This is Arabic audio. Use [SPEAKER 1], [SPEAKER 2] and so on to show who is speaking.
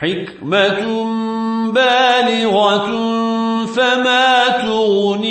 [SPEAKER 1] حكمة بالغة فما تغني